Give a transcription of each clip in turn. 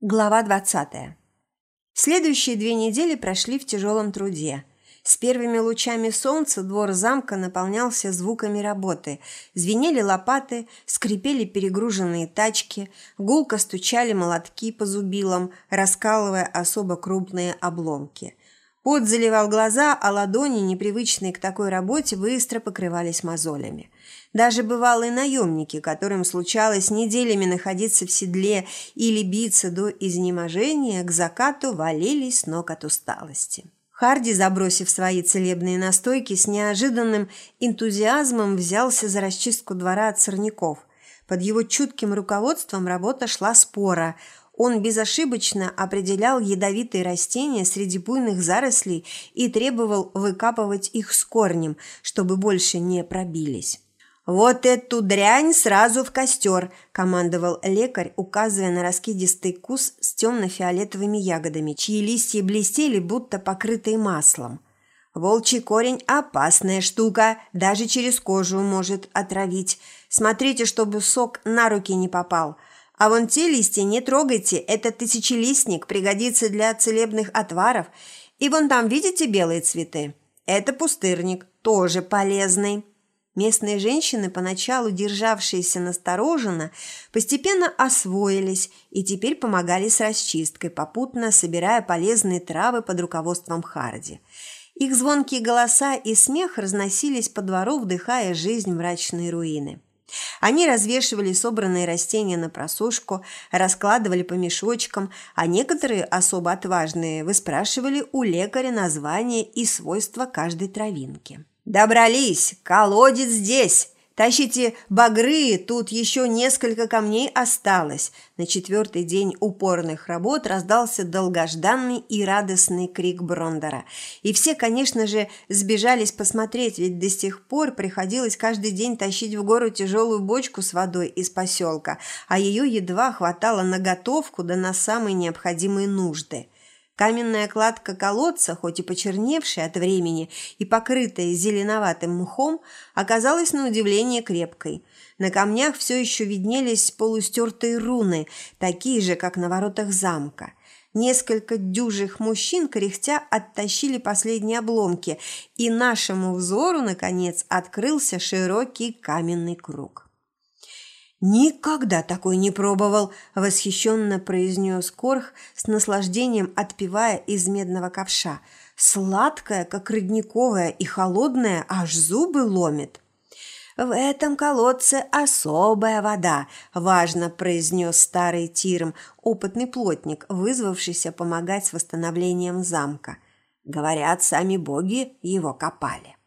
Глава 20. Следующие две недели прошли в тяжелом труде. С первыми лучами солнца двор замка наполнялся звуками работы. Звенели лопаты, скрипели перегруженные тачки, гулко стучали молотки по зубилам, раскалывая особо крупные обломки. Пот заливал глаза, а ладони, непривычные к такой работе, быстро покрывались мозолями. Даже бывалые наемники, которым случалось неделями находиться в седле или биться до изнеможения, к закату валились с ног от усталости. Харди, забросив свои целебные настойки, с неожиданным энтузиазмом взялся за расчистку двора от сорняков. Под его чутким руководством работа шла спора – он безошибочно определял ядовитые растения среди буйных зарослей и требовал выкапывать их с корнем, чтобы больше не пробились. «Вот эту дрянь сразу в костер!» – командовал лекарь, указывая на раскидистый кус с темно-фиолетовыми ягодами, чьи листья блестели, будто покрытые маслом. «Волчий корень – опасная штука, даже через кожу может отравить. Смотрите, чтобы сок на руки не попал – а вон те листья не трогайте, это тысячелистник, пригодится для целебных отваров. И вон там, видите белые цветы? Это пустырник, тоже полезный. Местные женщины, поначалу державшиеся настороженно, постепенно освоились и теперь помогали с расчисткой, попутно собирая полезные травы под руководством Харди. Их звонкие голоса и смех разносились по двору, вдыхая жизнь мрачной руины. Они развешивали собранные растения на просушку, раскладывали по мешочкам, а некоторые, особо отважные, выспрашивали у лекаря название и свойства каждой травинки. «Добрались! Колодец здесь!» Тащите багры, тут еще несколько камней осталось. На четвертый день упорных работ раздался долгожданный и радостный крик Брондера. И все, конечно же, сбежались посмотреть, ведь до сих пор приходилось каждый день тащить в гору тяжелую бочку с водой из поселка, а ее едва хватало на готовку да на самые необходимые нужды – Каменная кладка колодца, хоть и почерневшая от времени и покрытая зеленоватым мхом, оказалась на удивление крепкой. На камнях все еще виднелись полустертые руны, такие же, как на воротах замка. Несколько дюжих мужчин, кряхтя, оттащили последние обломки, и нашему взору, наконец, открылся широкий каменный круг. «Никогда такой не пробовал!» – восхищенно произнес Корх с наслаждением, отпивая из медного ковша. «Сладкая, как родниковая, и холодная, аж зубы ломит!» «В этом колодце особая вода», – важно произнес старый Тирм, опытный плотник, вызвавшийся помогать с восстановлением замка. Говорят, сами боги его копали.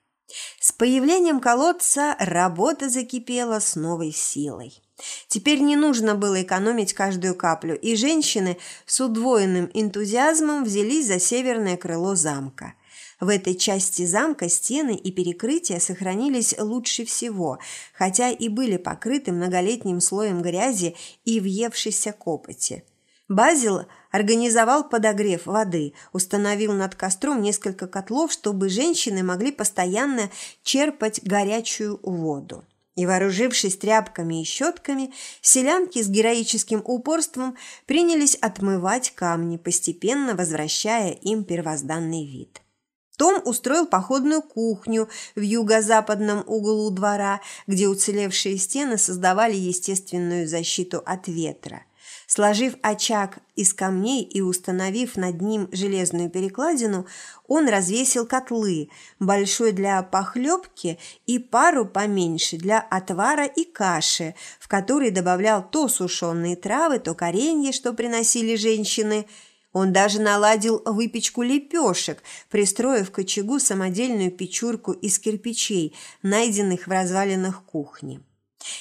С появлением колодца работа закипела с новой силой. Теперь не нужно было экономить каждую каплю, и женщины с удвоенным энтузиазмом взялись за северное крыло замка. В этой части замка стены и перекрытия сохранились лучше всего, хотя и были покрыты многолетним слоем грязи и въевшейся копоти. Базил организовал подогрев воды, установил над костром несколько котлов, чтобы женщины могли постоянно черпать горячую воду. И, вооружившись тряпками и щетками, селянки с героическим упорством принялись отмывать камни, постепенно возвращая им первозданный вид. Том устроил походную кухню в юго-западном углу двора, где уцелевшие стены создавали естественную защиту от ветра – Сложив очаг из камней и установив над ним железную перекладину, он развесил котлы, большой для похлебки и пару поменьше для отвара и каши, в который добавлял то сушеные травы, то коренья, что приносили женщины. Он даже наладил выпечку лепешек, пристроив к очагу самодельную печурку из кирпичей, найденных в развалинах кухни.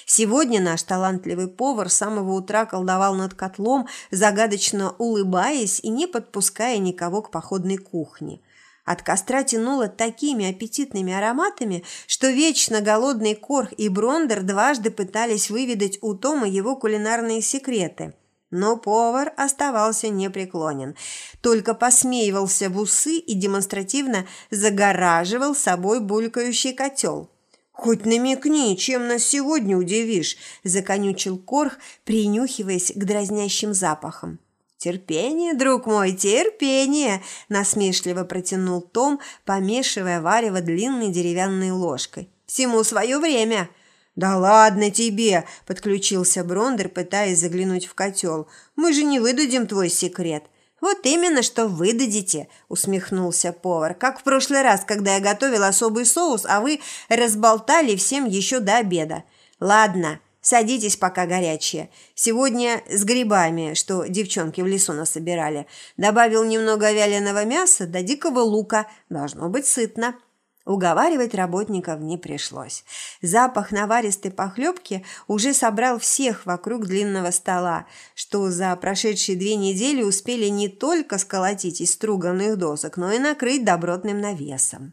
Сегодня наш талантливый повар с самого утра колдовал над котлом, загадочно улыбаясь и не подпуская никого к походной кухне. От костра тянуло такими аппетитными ароматами, что вечно голодный Корх и Брондер дважды пытались выведать у Тома его кулинарные секреты. Но повар оставался непреклонен, только посмеивался в усы и демонстративно загораживал собой булькающий котел. «Хоть намекни, чем нас сегодня удивишь», – законючил Корх, принюхиваясь к дразнящим запахам. «Терпение, друг мой, терпение!» – насмешливо протянул Том, помешивая варево длинной деревянной ложкой. «Всему свое время!» «Да ладно тебе!» – подключился Брондер, пытаясь заглянуть в котел. «Мы же не выдадим твой секрет!» «Вот именно, что выдадите!» – усмехнулся повар. «Как в прошлый раз, когда я готовил особый соус, а вы разболтали всем еще до обеда. Ладно, Садитесь, пока горячие. Сегодня с грибами, что девчонки в лесу насобирали. Добавил немного вяленого мяса да дикого лука. Должно быть сытно. Уговаривать работников не пришлось. Запах наваристой похлебки уже собрал всех вокруг длинного стола, что за прошедшие две недели успели не только сколотить из струганных досок, но и накрыть добротным навесом.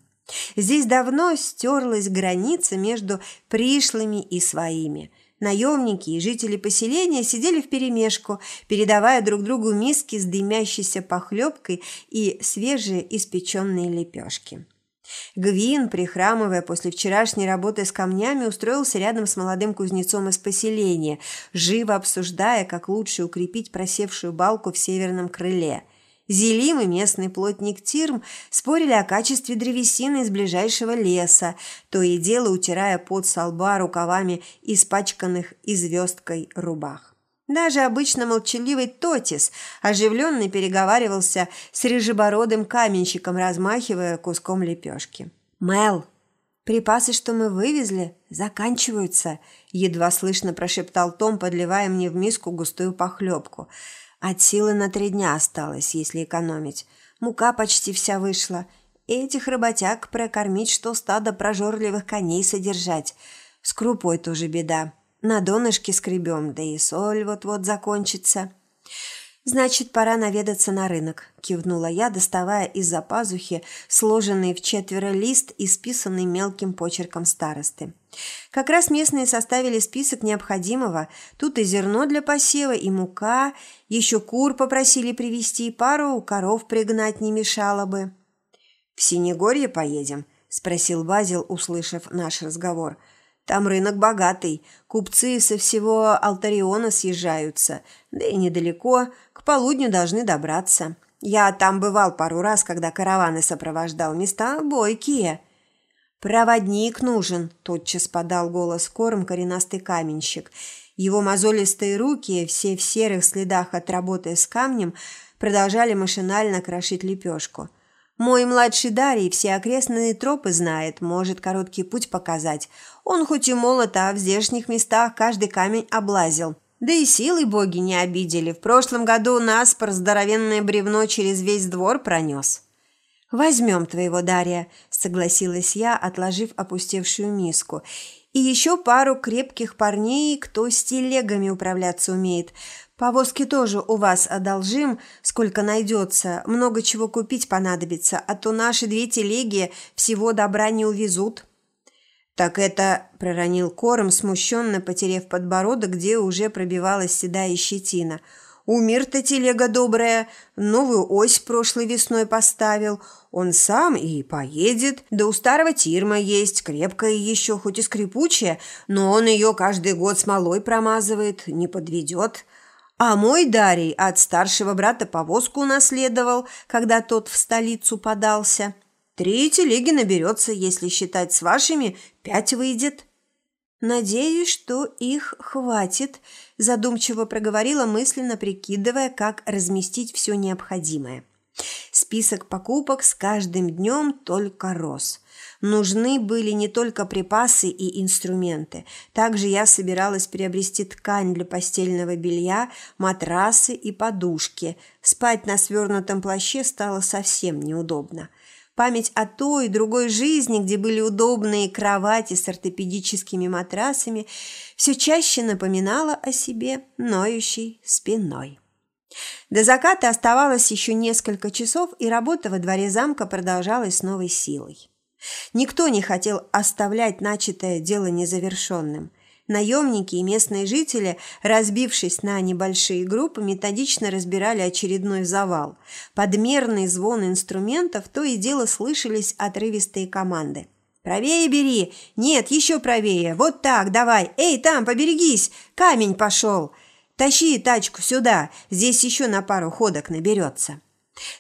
Здесь давно стерлась граница между пришлыми и своими – Наемники и жители поселения сидели вперемешку, передавая друг другу миски с дымящейся похлебкой и свежие испеченные лепешки. Гвин, прихрамывая после вчерашней работы с камнями, устроился рядом с молодым кузнецом из поселения, живо обсуждая, как лучше укрепить просевшую балку в северном крыле – Зелим и местный плотник Тирм спорили о качестве древесины из ближайшего леса, то и дело утирая пот со лба рукавами испачканных и звездкой рубах. Даже обычно молчаливый Тотис оживленно переговаривался с рыжебородым каменщиком, размахивая куском лепешки. «Мел, припасы, что мы вывезли, заканчиваются», – едва слышно прошептал Том, подливая мне в миску густую похлебку – от силы на три дня осталось, если экономить. Мука почти вся вышла. Этих работяг прокормить, что стадо прожорливых коней содержать. С крупой тоже беда. На донышке скребем, да и соль вот-вот закончится. «Значит, пора наведаться на рынок», – кивнула я, доставая из-за пазухи сложенный в четверо лист и списанный мелким почерком старосты. Как раз местные составили список необходимого. Тут и зерно для посева, и мука, еще кур попросили привезти, пару коров пригнать не мешало бы. «В Синегорье поедем?» – спросил Базил, услышав наш разговор – там рынок богатый, купцы со всего Алтариона съезжаются, да и недалеко, к полудню должны добраться. Я там бывал пару раз, когда караваны сопровождал, места бойкие». «Проводник нужен», – тотчас подал голос корм коренастый каменщик. Его мозолистые руки, все в серых следах от работы с камнем, продолжали машинально крошить лепешку – мой младший Дарий все окрестные тропы знает, может короткий путь показать. Он хоть и молод, а в здешних местах каждый камень облазил. Да и силы боги не обидели. В прошлом году нас про здоровенное бревно через весь двор пронес. «Возьмем твоего Дария», – согласилась я, отложив опустевшую миску. «И еще пару крепких парней, кто с телегами управляться умеет. Повозки тоже у вас одолжим, сколько найдется. Много чего купить понадобится, а то наши две телеги всего добра не увезут». «Так это...» – проронил Кором, смущенно потеряв подбородок, где уже пробивалась седая щетина. «У Мир-то телега добрая, новую ось прошлой весной поставил. Он сам и поедет. Да у старого Тирма есть, крепкая еще, хоть и скрипучая, но он ее каждый год смолой промазывает, не подведет». А мой Дарий от старшего брата повозку унаследовал, когда тот в столицу подался. Три телеги наберется, если считать с вашими, пять выйдет. «Надеюсь, что их хватит», – задумчиво проговорила мысленно, прикидывая, как разместить все необходимое. Список покупок с каждым днем только рос – Нужны были не только припасы и инструменты. Также я собиралась приобрести ткань для постельного белья, матрасы и подушки. Спать на свернутом плаще стало совсем неудобно. Память о той и другой жизни, где были удобные кровати с ортопедическими матрасами, все чаще напоминала о себе ноющей спиной. До заката оставалось еще несколько часов, и работа во дворе замка продолжалась с новой силой. Никто не хотел оставлять начатое дело незавершенным. Наемники и местные жители, разбившись на небольшие группы, методично разбирали очередной завал. Подмерный звон инструментов то и дело слышались отрывистые команды. «Правее бери! Нет, еще правее! Вот так, давай! Эй, там, поберегись! Камень пошел!» Тащи тачку сюда, здесь еще на пару ходок наберется».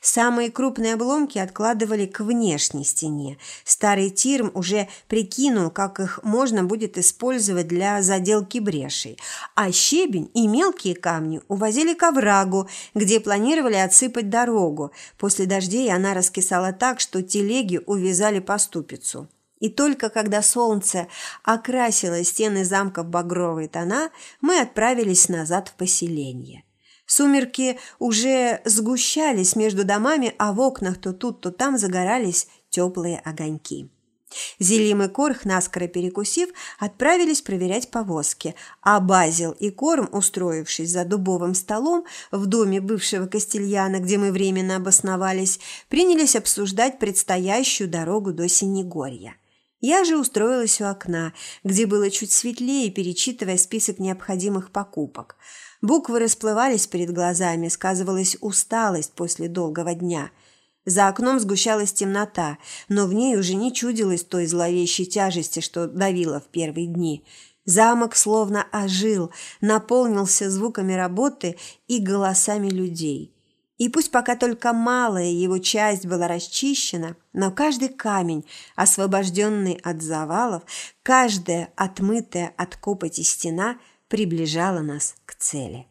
Самые крупные обломки откладывали к внешней стене. Старый Тирм уже прикинул, как их можно будет использовать для заделки брешей. А щебень и мелкие камни увозили к оврагу, где планировали отсыпать дорогу. После дождей она раскисала так, что телеги увязали по ступицу. И только когда солнце окрасило стены замка в багровые тона, мы отправились назад в поселение. Сумерки уже сгущались между домами, а в окнах то тут, то там загорались теплые огоньки. Зелим и Корх, наскоро перекусив, отправились проверять повозки, а Базил и Корм, устроившись за дубовым столом в доме бывшего Кастильяна, где мы временно обосновались, принялись обсуждать предстоящую дорогу до Синегорья. Я же устроилась у окна, где было чуть светлее, перечитывая список необходимых покупок – Буквы расплывались перед глазами, сказывалась усталость после долгого дня. За окном сгущалась темнота, но в ней уже не чудилось той зловещей тяжести, что давила в первые дни. Замок словно ожил, наполнился звуками работы и голосами людей. И пусть пока только малая его часть была расчищена, но каждый камень, освобожденный от завалов, каждая отмытая от копоти стена – приближала нас к цели.